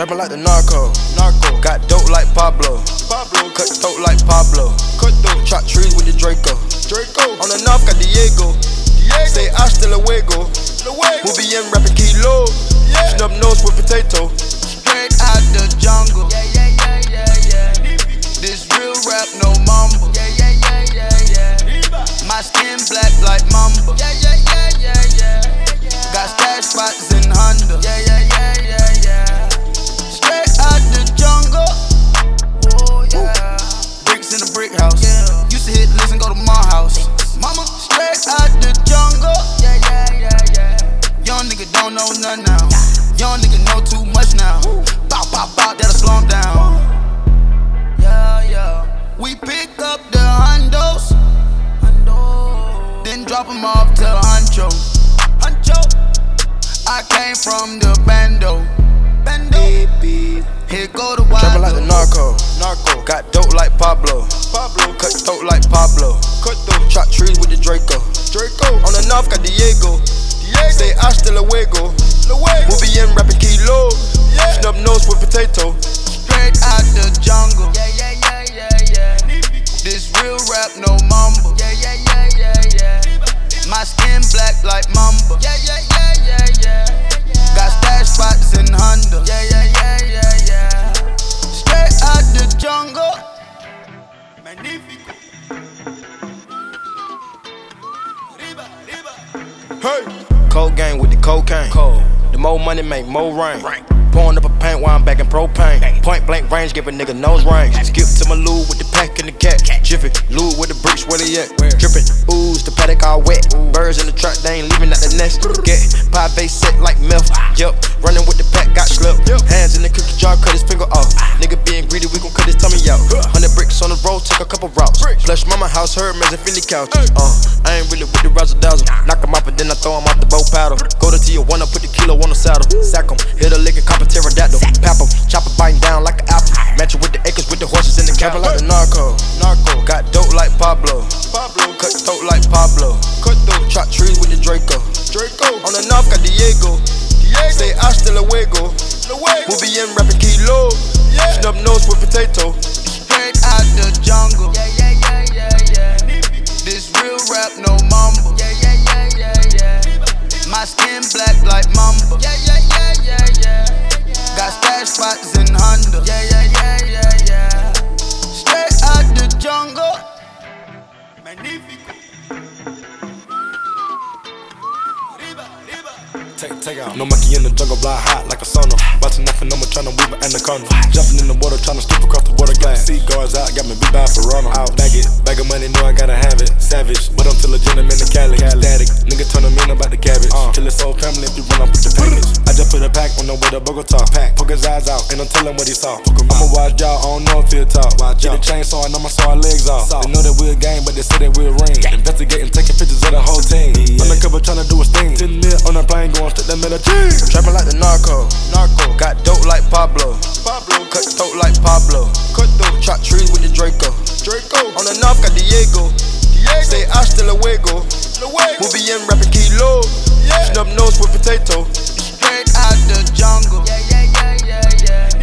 Trapping like the narco. Narco. Got dope like Pablo. Pablo. Cut throat like Pablo. Cut throat. Chop trees with the Draco. Draco. On the north got Diego. Diego. Say hasta luego. Luego. We'll be in know nothing now. Young nigga know too much now. Bow, bow, bow, that'll slow him down. Yeah, yeah. We pick up the hundos, then drop them off to Huncho. Huncho. I came from the bando. Bando. Here go the wild. Trapping like the narco. Narco. Got dope like Pablo. Pablo. Cut throat like Pablo. Cut throat. Chop trees with the Draco. Draco. On the north got Diego. Diego. Say hasta luego. Luego. We'll be in rapping kilo. Yeah. Snub nose with potato. Straight out the jungle. Yeah, yeah, yeah, yeah, yeah. This real rap, no mumble. Yeah, yeah, yeah, yeah, yeah. My skin black like mamba. Yeah, yeah, yeah, yeah, yeah. Got stash spots in Honda. Yeah, yeah, yeah, yeah, yeah. Straight out the jungle. Magnifico. Riba, riba. Hey. Cold gang with the cocaine. Cold. The more money make more rain. Pouring up a paint while I'm back in propane. Point blank range, give a nigga nose range. Skip to my loo with the pack and the cat. cat. Jiffy, loo with the bricks, where they at? Where? Drippin', ooze, the paddock all wet. Birds in the truck, they ain't leaving out the nest. Get pie base set like milk. Yup, running with the pack, got slipped. Hands in the cookie jar, cut his finger off. Nigga being greedy, we gon' cut his tummy out. Hundred bricks on the road, took a couple routes. Plush mama house, her as a Philly couch. Uh, I ain't really with the razzle dazzle. Knock him off and then I throw him paddle. Go to Tijuana, put the kilo on the saddle. Sack him, hit a lick and cop a pterodactyl. Pap him, chop it biting down like an apple. Match it with the acres with the horses in the cabin like the narco. Narco. Got dope like Pablo. Pablo. Cut throat like Pablo. Cut throat. Chop trees with the Draco. Draco. On the north got Diego. Diego. Say hasta luego. Luego. We'll be in rapping kilo. Yeah. Snub nose with potato. Black like mamba. Yeah, yeah, yeah, yeah, yeah. Got stash spots in Honda. Yeah, yeah, yeah, yeah, yeah. Straight out the jungle. Magnifico. Riba, riba. Take, take out. No monkey in the jungle, blind hot like a sauna. Watching nothing, I'm trying to tryna weave an anaconda. Jumping in the water, trying to skip across the water glass. Sea guards out, got me beat by a Ferrano. Out, bag it, bag of money, know I gotta have it. Savage, but I'm still a gentleman in Cali. Static, nigga turn them in about the cabbage. Uh. Till it's whole family if you run up with the package. I just put a pack on the way to Bogota. Pack, poke his eyes out, and I'm telling what he saw. I'ma watch y'all, I don't know if he'll talk. Watch Get a chainsaw, and I'ma saw our legs off. They know that we're a gang, but they say that we're a ring. Investigating, taking pictures of the whole team. Undercover trying to do a sting. 10 mil on a plane, going straight to Medellin. Trapping like the narco. Narco. Got dope like Pablo. Pablo. Cut throat like Pablo. Cut throat. Chop trees with the Draco. Draco. On the north got Diego. Say hasta luego. luego. We'll be in rapping kilo. Yeah. Snub nose with potato. Straight out the jungle. Yeah, yeah, yeah, yeah, yeah.